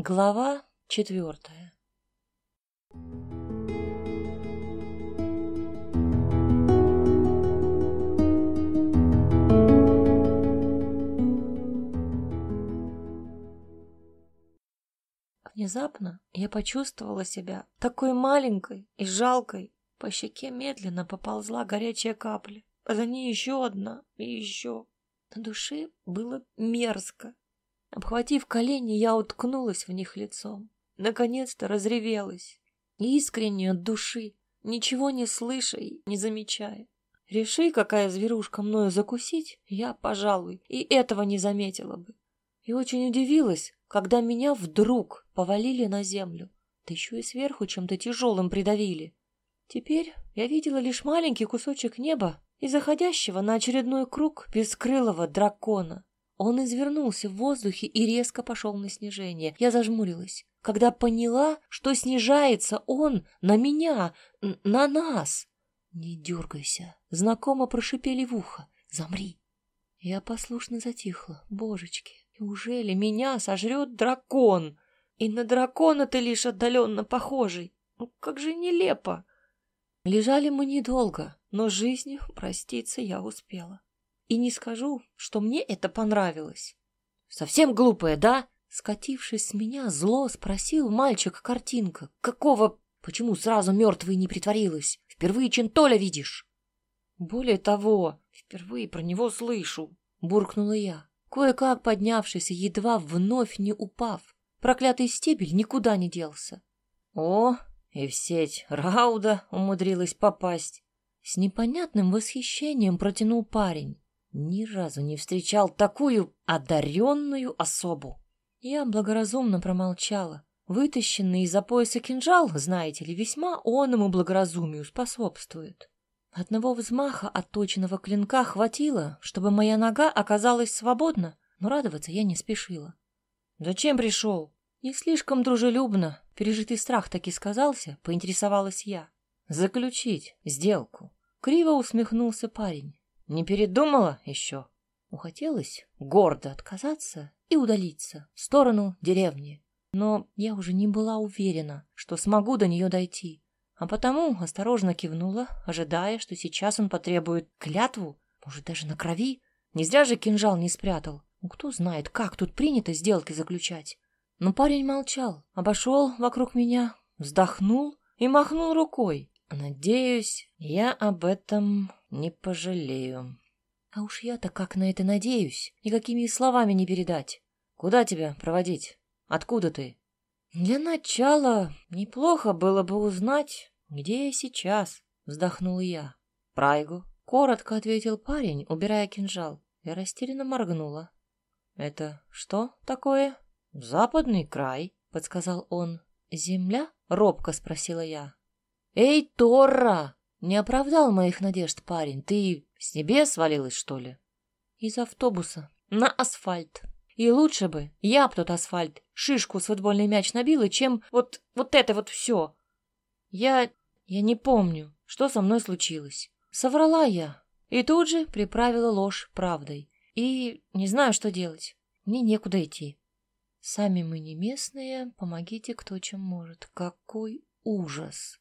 Глава четвертая Внезапно я почувствовала себя такой маленькой и жалкой. По щеке медленно поползла горячая капля, за ней еще одна и еще. На душе было мерзко. Обхватив колени, я уткнулась в них лицом. Наконец-то разревелась. Искренне от души, ничего не слыша и не замечая. Реши, какая зверушка мною закусить, я, пожалуй, и этого не заметила бы. И очень удивилась, когда меня вдруг повалили на землю, да еще и сверху чем-то тяжелым придавили. Теперь я видела лишь маленький кусочек неба и заходящего на очередной круг бескрылого дракона. Он извернулся в воздухе и резко пошел на снижение. Я зажмурилась, когда поняла, что снижается он на меня, на нас. «Не дергайся!» — знакомо прошипели в ухо. «Замри!» Я послушно затихла. Божечки, неужели меня сожрет дракон? И на дракона ты лишь отдаленно похожий. Ну, как же нелепо! Лежали мы недолго, но жизнью проститься я успела. И не скажу, что мне это понравилось. Совсем глупая, да? Скатившись с меня, зло спросил мальчик-картинка. Какого... Почему сразу мертвой не притворилась? Впервые Чентоля видишь? Более того, впервые про него слышу, буркнула я, кое-как поднявшись едва вновь не упав. Проклятый стебель никуда не делся. О, и в сеть Рауда умудрилась попасть. С непонятным восхищением протянул парень. Ни разу не встречал такую одаренную особу. Я благоразумно промолчала. Вытащенный из-за пояса кинжал, знаете ли, весьма оному благоразумию способствует. Одного взмаха отточенного клинка хватило, чтобы моя нога оказалась свободна, но радоваться я не спешила. «Зачем пришел?» Не слишком дружелюбно, пережитый страх таки сказался, поинтересовалась я. «Заключить сделку». Криво усмехнулся парень. Не передумала еще? Ухотелось гордо отказаться и удалиться в сторону деревни. Но я уже не была уверена, что смогу до нее дойти, а потому осторожно кивнула, ожидая, что сейчас он потребует клятву, может, даже на крови. Не зря же кинжал не спрятал. Ну, кто знает, как тут принято сделки заключать. Но парень молчал, обошел вокруг меня, вздохнул и махнул рукой. Надеюсь, я об этом не пожалею. А уж я-то как на это надеюсь, никакими словами не передать. Куда тебя проводить? Откуда ты? Для начала неплохо было бы узнать, где я сейчас, вздохнул я. Прайгу, коротко ответил парень, убирая кинжал. Я растерянно моргнула. Это что такое? Западный край, подсказал он. Земля? робко спросила я. «Эй, Торра!» Не оправдал моих надежд парень. Ты с небес свалилась, что ли? Из автобуса. На асфальт. И лучше бы я б тот асфальт шишку с футбольный мяч набила, чем вот, вот это вот все. Я... я не помню, что со мной случилось. Соврала я. И тут же приправила ложь правдой. И не знаю, что делать. Мне некуда идти. Сами мы не местные, помогите кто чем может. Какой ужас!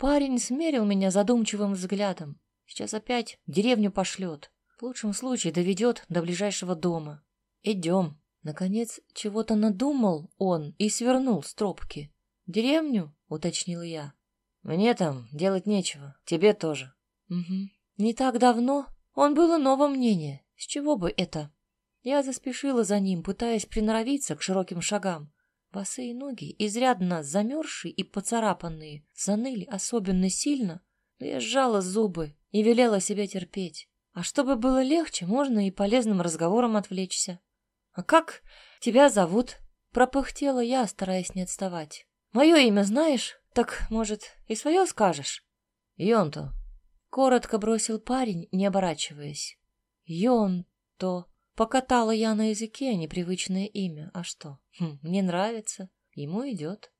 Парень смерил меня задумчивым взглядом. Сейчас опять в деревню пошлет. В лучшем случае доведет до ближайшего дома. Идем. Наконец, чего-то надумал он и свернул с тропки. «Деревню?» — уточнил я. «Мне там делать нечего. Тебе тоже». «Угу. Не так давно он было нового мнения. С чего бы это?» Я заспешила за ним, пытаясь приноровиться к широким шагам. Босые ноги, изрядно замерзшие и поцарапанные, заныли особенно сильно, но я сжала зубы и велела себя терпеть. А чтобы было легче, можно и полезным разговором отвлечься. «А как тебя зовут?» — пропыхтела я, стараясь не отставать. «Мое имя знаешь? Так, может, и свое скажешь?» «Йонто», — коротко бросил парень, не оборачиваясь. «Йонто», Покатала я на языке непривычное имя. А что? Хм, мне нравится. Ему идет.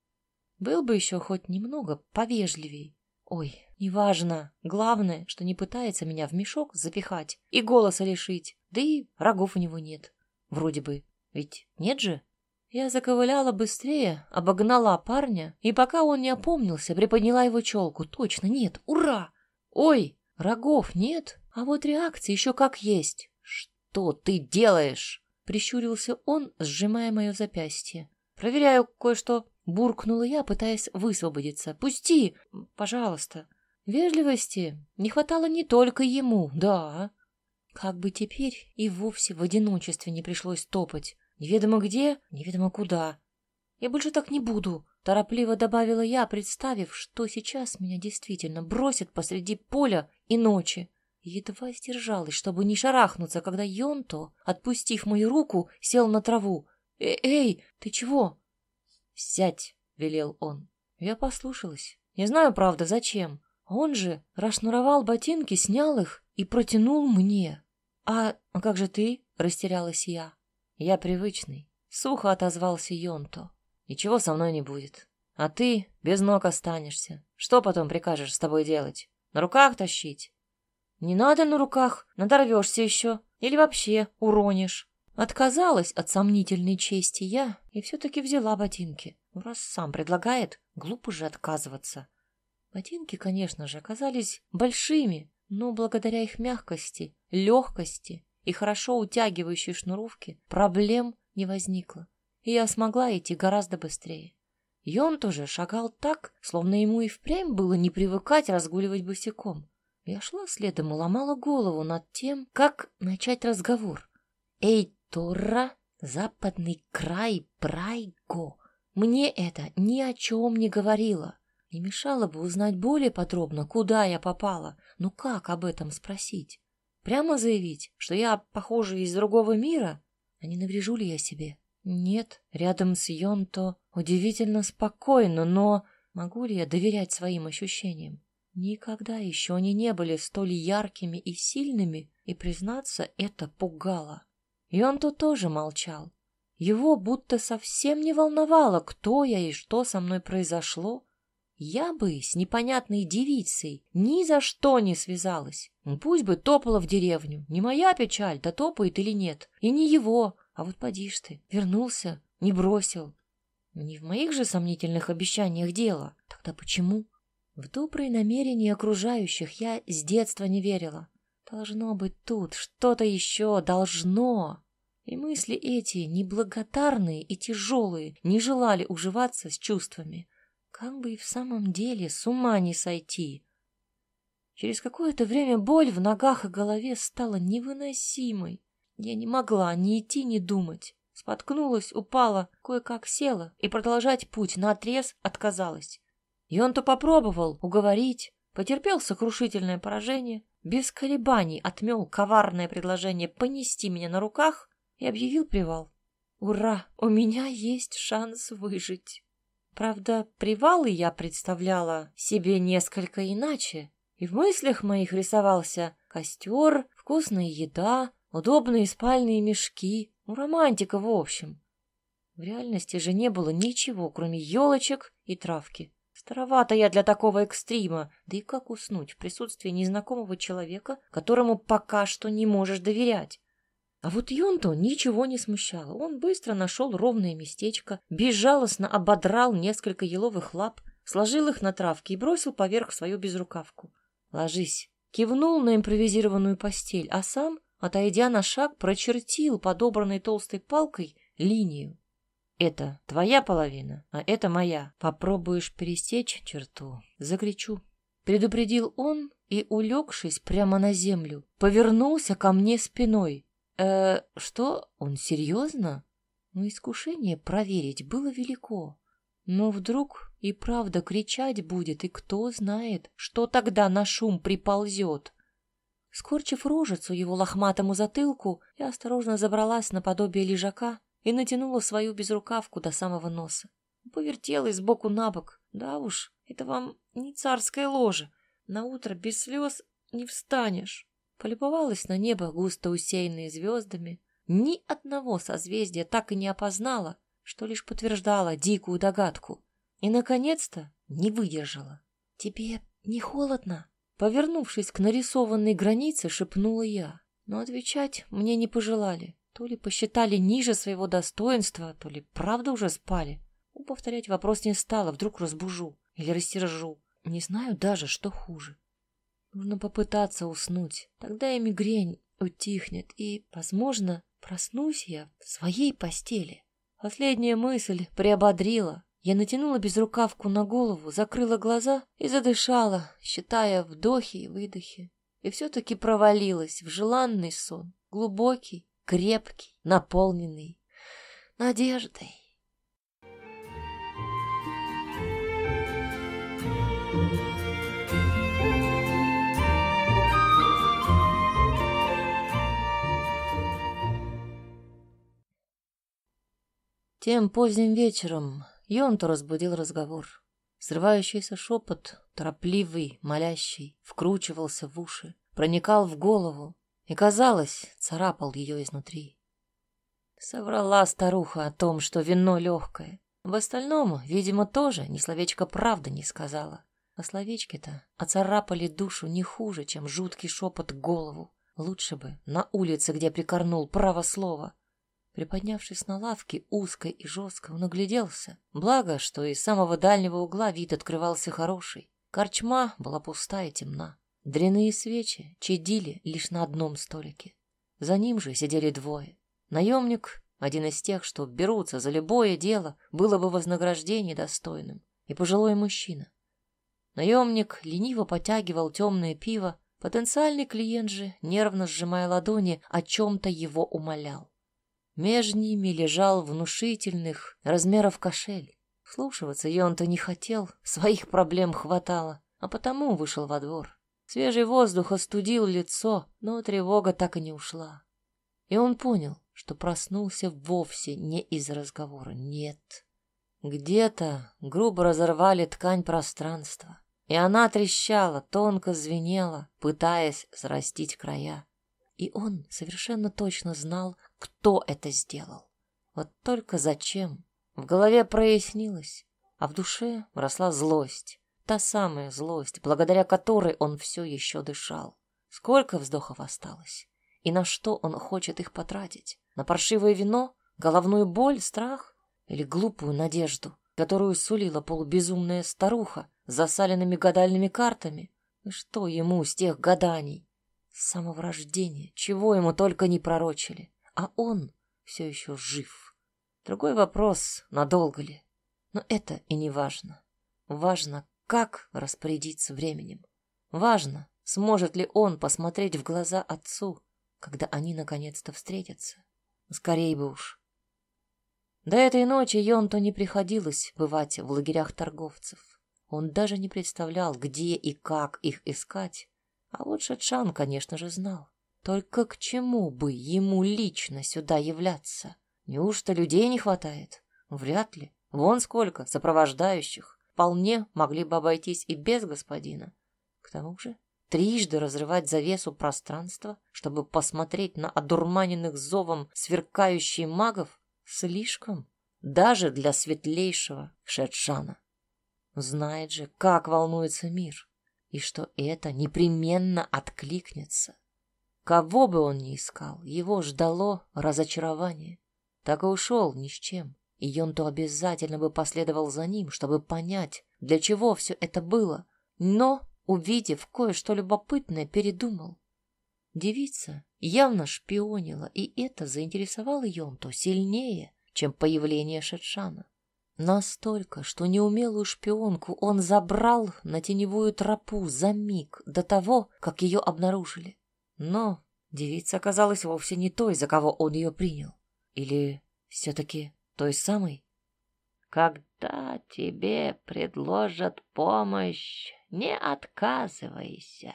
Был бы еще хоть немного повежливей. Ой, неважно. Главное, что не пытается меня в мешок запихать и голоса лишить. Да и рогов у него нет. Вроде бы. Ведь нет же? Я заковыляла быстрее, обогнала парня, и пока он не опомнился, приподняла его челку. Точно нет, ура! Ой, рогов нет, а вот реакция еще как есть. Что ты делаешь? Прищурился он, сжимая мое запястье. Проверяю кое-что. Буркнула я, пытаясь высвободиться. «Пусти! Пожалуйста!» Вежливости не хватало не только ему, да. Как бы теперь и вовсе в одиночестве не пришлось топать. Неведомо где, неведомо куда. Я больше так не буду, торопливо добавила я, представив, что сейчас меня действительно бросят посреди поля и ночи. Едва сдержалась, чтобы не шарахнуться, когда Йонто, отпустив мою руку, сел на траву. «Э «Эй, ты чего?» «Сядь», — велел он. Я послушалась. Не знаю, правда, зачем. Он же расшнуровал ботинки, снял их и протянул мне. «А, а как же ты?» — растерялась я. Я привычный. Сухо отозвался Йонто. Ничего со мной не будет. А ты без ног останешься. Что потом прикажешь с тобой делать? На руках тащить? Не надо на руках, надорвешься еще. Или вообще уронишь. Отказалась от сомнительной чести я и все-таки взяла ботинки. Ну, раз сам предлагает, глупо же отказываться. Ботинки, конечно же, оказались большими, но благодаря их мягкости, легкости и хорошо утягивающей шнуровке проблем не возникло, и я смогла идти гораздо быстрее. И он тоже шагал так, словно ему и впрямь было не привыкать разгуливать босиком. Я шла следом и ломала голову над тем, как начать разговор. «Эй, Тора, западный край Прайго!» Мне это ни о чем не говорило. Не мешало бы узнать более подробно, куда я попала, но как об этом спросить? Прямо заявить, что я, похоже, из другого мира? А не наврежу ли я себе? Нет, рядом с Йонто удивительно спокойно, но могу ли я доверять своим ощущениям? Никогда еще они не были столь яркими и сильными, и, признаться, это пугало. Йонто тоже молчал. Его будто совсем не волновало, кто я и что со мной произошло, я бы с непонятной девицей ни за что не связалась. Ну, пусть бы топала в деревню. Не моя печаль, да топает или нет. И не его. А вот поди ж ты, вернулся, не бросил. Не в моих же сомнительных обещаниях дело. Тогда почему? В добрые намерения окружающих я с детства не верила. Должно быть тут что-то еще, должно. И мысли эти, неблагодарные и тяжелые, не желали уживаться с чувствами. Как бы и в самом деле с ума не сойти. Через какое-то время боль в ногах и голове стала невыносимой. Я не могла ни идти, ни думать. Споткнулась, упала, кое-как села и продолжать путь на отрез отказалась. И он-то попробовал уговорить, потерпел сокрушительное поражение, без колебаний отмел коварное предложение понести меня на руках и объявил привал. Ура, у меня есть шанс выжить. Правда, привалы я представляла себе несколько иначе, и в мыслях моих рисовался костер, вкусная еда, удобные спальные мешки, ну, романтика в общем. В реальности же не было ничего, кроме елочек и травки. Старовато я для такого экстрима, да и как уснуть в присутствии незнакомого человека, которому пока что не можешь доверять? А вот Юнто ничего не смущало. Он быстро нашел ровное местечко, безжалостно ободрал несколько еловых лап, сложил их на травке и бросил поверх свою безрукавку. «Ложись!» Кивнул на импровизированную постель, а сам, отойдя на шаг, прочертил подобранной толстой палкой линию. «Это твоя половина, а это моя. Попробуешь пересечь черту, закричу». Предупредил он и, улегшись прямо на землю, повернулся ко мне спиной, Э, что? Он серьезно? Но искушение проверить было велико. Но вдруг и правда кричать будет, и кто знает, что тогда на шум приползет. Скорчив рожицу его лохматому затылку, я осторожно забралась на подобие лежака и натянула свою безрукавку до самого носа. Повертелась сбоку на бок. Да уж, это вам не царское ложе. На утро без слез не встанешь. Полюбовалась на небо, густо усеянное звездами. Ни одного созвездия так и не опознала, что лишь подтверждала дикую догадку. И, наконец-то, не выдержала. «Тебе не холодно?» Повернувшись к нарисованной границе, шепнула я. Но отвечать мне не пожелали. То ли посчитали ниже своего достоинства, то ли правда уже спали. Ну, повторять вопрос не стала, вдруг разбужу или растержу. Не знаю даже, что хуже. Нужно попытаться уснуть, тогда и мигрень утихнет, и, возможно, проснусь я в своей постели. Последняя мысль приободрила. Я натянула безрукавку на голову, закрыла глаза и задышала, считая вдохи и выдохи. И все-таки провалилась в желанный сон, глубокий, крепкий, наполненный надеждой. Тем поздним вечером Йонту разбудил разговор. Срывающийся шепот, торопливый, молящий, вкручивался в уши, проникал в голову и, казалось, царапал ее изнутри. Соврала старуха о том, что вино легкое. В остальном, видимо, тоже ни словечко правды не сказала. А словечки-то оцарапали душу не хуже, чем жуткий шепот голову. Лучше бы на улице, где прикорнул право слова. Приподнявшись на лавке узкой и жестко, он огляделся. Благо, что из самого дальнего угла вид открывался хороший. Корчма была пустая и темна. Дряные свечи чадили лишь на одном столике. За ним же сидели двое. Наемник, один из тех, что берутся за любое дело, было бы вознаграждение достойным, и пожилой мужчина. Наемник лениво потягивал темное пиво, потенциальный клиент же, нервно сжимая ладони, о чем-то его умолял. Меж ними лежал внушительных размеров кошель. Слушиваться Йон-то не хотел, своих проблем хватало, а потому вышел во двор. Свежий воздух остудил лицо, но тревога так и не ушла. И он понял, что проснулся вовсе не из разговора, нет. Где-то грубо разорвали ткань пространства, и она трещала, тонко звенела, пытаясь срастить края. И он совершенно точно знал, кто это сделал. Вот только зачем? В голове прояснилось, а в душе росла злость. Та самая злость, благодаря которой он все еще дышал. Сколько вздохов осталось? И на что он хочет их потратить? На паршивое вино? Головную боль? Страх? Или глупую надежду, которую сулила полубезумная старуха с засаленными гадальными картами? И что ему с тех гаданий? С самого рождения, чего ему только не пророчили а он все еще жив. Другой вопрос, надолго ли. Но это и не важно. Важно, как распорядиться временем. Важно, сможет ли он посмотреть в глаза отцу, когда они наконец-то встретятся. Скорей бы уж. До этой ночи Йонто не приходилось бывать в лагерях торговцев. Он даже не представлял, где и как их искать. А вот Шатшан, конечно же, знал. Только к чему бы ему лично сюда являться? Неужто людей не хватает? Вряд ли. Вон сколько сопровождающих. Вполне могли бы обойтись и без господина. К тому же трижды разрывать завесу пространства, чтобы посмотреть на одурманенных зовом сверкающих магов, слишком, даже для светлейшего Шетшана. Знает же, как волнуется мир, и что это непременно откликнется. Кого бы он ни искал, его ждало разочарование. Так и ушел ни с чем. И Йонто обязательно бы последовал за ним, чтобы понять, для чего все это было. Но, увидев кое-что любопытное, передумал. Девица явно шпионила, и это заинтересовало Йонто сильнее, чем появление Шетшана. Настолько, что неумелую шпионку он забрал на теневую тропу за миг до того, как ее обнаружили. Но девица оказалась вовсе не той, за кого он ее принял. Или все-таки той самой? Когда тебе предложат помощь, не отказывайся.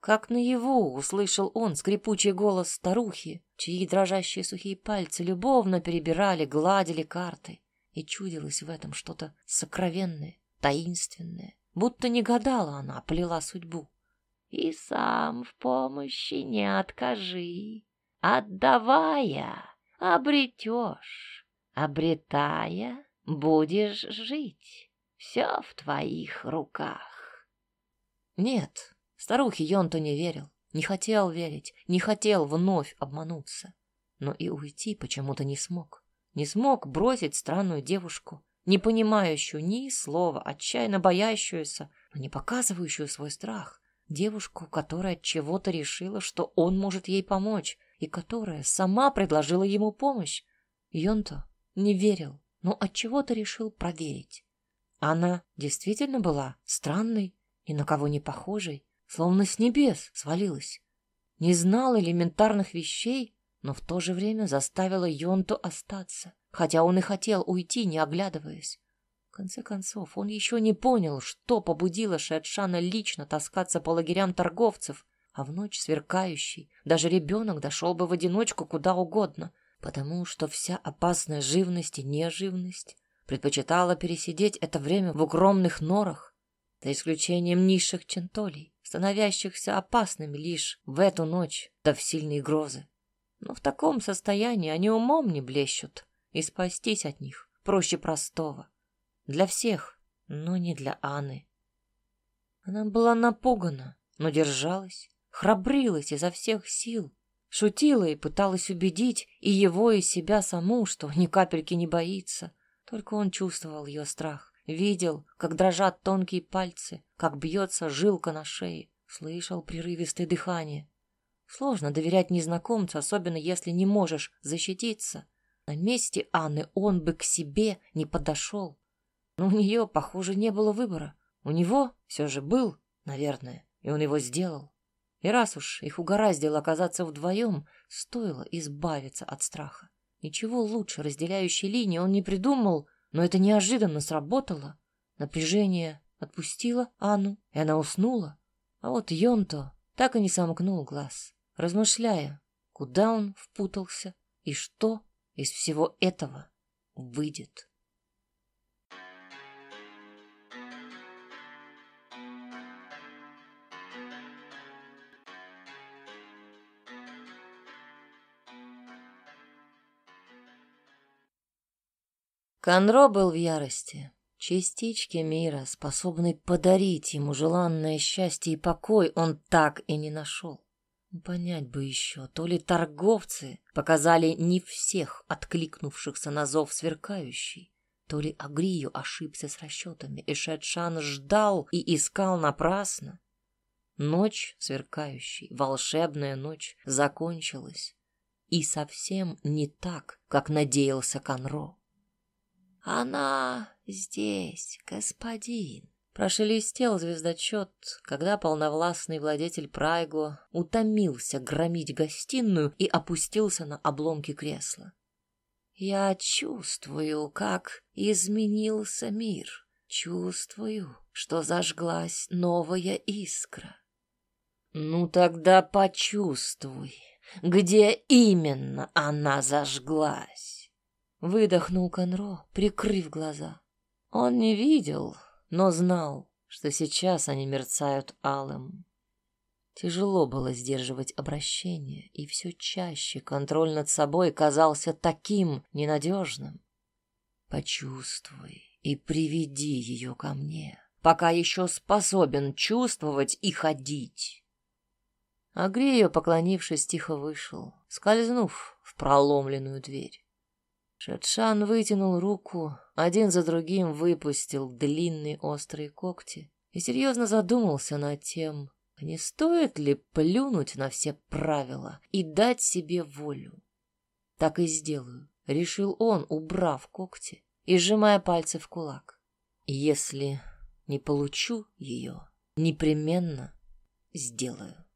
Как наяву услышал он скрипучий голос старухи, чьи дрожащие сухие пальцы любовно перебирали, гладили карты. И чудилось в этом что-то сокровенное, таинственное. Будто не гадала она, плела судьбу и сам в помощи не откажи. Отдавая, обретешь, обретая, будешь жить. Все в твоих руках. Нет, старухе Йонто не верил, не хотел верить, не хотел вновь обмануться. но и уйти почему-то не смог. Не смог бросить странную девушку, не понимающую ни слова, отчаянно боящуюся, но не показывающую свой страх. Девушку, которая от чего-то решила, что он может ей помочь, и которая сама предложила ему помощь. Йонто не верил, но от чего-то решил проверить. Она действительно была странной и на кого не похожей, словно с небес свалилась. Не знала элементарных вещей, но в то же время заставила Йонту остаться, хотя он и хотел уйти, не оглядываясь. В конце концов, он еще не понял, что побудило Шетшана лично таскаться по лагерям торговцев, а в ночь сверкающий даже ребенок дошел бы в одиночку куда угодно, потому что вся опасная живность и неживность предпочитала пересидеть это время в укромных норах, за исключением низших чентолей, становящихся опасными лишь в эту ночь, да в сильные грозы. Но в таком состоянии они умом не блещут, и спастись от них проще простого. Для всех, но не для Анны. Она была напугана, но держалась, храбрилась изо всех сил, шутила и пыталась убедить и его, и себя саму, что ни капельки не боится. Только он чувствовал ее страх, видел, как дрожат тонкие пальцы, как бьется жилка на шее, слышал прерывистое дыхание. Сложно доверять незнакомцу, особенно если не можешь защититься. На месте Анны он бы к себе не подошел. Но у нее, похоже, не было выбора. У него все же был, наверное, и он его сделал. И раз уж их угораздило оказаться вдвоем, стоило избавиться от страха. Ничего лучше разделяющей линии он не придумал, но это неожиданно сработало. Напряжение отпустило Анну, и она уснула. А вот Йонто так и не сомкнул глаз размышляя, куда он впутался и что из всего этого выйдет. Конро был в ярости. Частички мира, способной подарить ему желанное счастье и покой, он так и не нашел. Понять бы еще, то ли торговцы показали не всех откликнувшихся на зов сверкающий, то ли Агрию ошибся с расчетами, и Шедшан ждал и искал напрасно. Ночь сверкающей, волшебная ночь, закончилась. И совсем не так, как надеялся Конро. «Она здесь, господин», Прошелестел звездочет, когда полновластный владетель Прайго утомился громить гостиную и опустился на обломки кресла. Я чувствую, как изменился мир. Чувствую, что зажглась новая искра. Ну тогда почувствуй, где именно она зажглась. Выдохнул Конро, прикрыв глаза. Он не видел, но знал, что сейчас они мерцают алым. Тяжело было сдерживать обращение, и все чаще контроль над собой казался таким ненадежным. Почувствуй и приведи ее ко мне, пока еще способен чувствовать и ходить. Агрия, поклонившись, тихо вышел, скользнув в проломленную дверь. Шатшан вытянул руку, один за другим выпустил длинные острые когти и серьезно задумался над тем, не стоит ли плюнуть на все правила и дать себе волю. Так и сделаю, решил он, убрав когти и сжимая пальцы в кулак. Если не получу ее, непременно сделаю.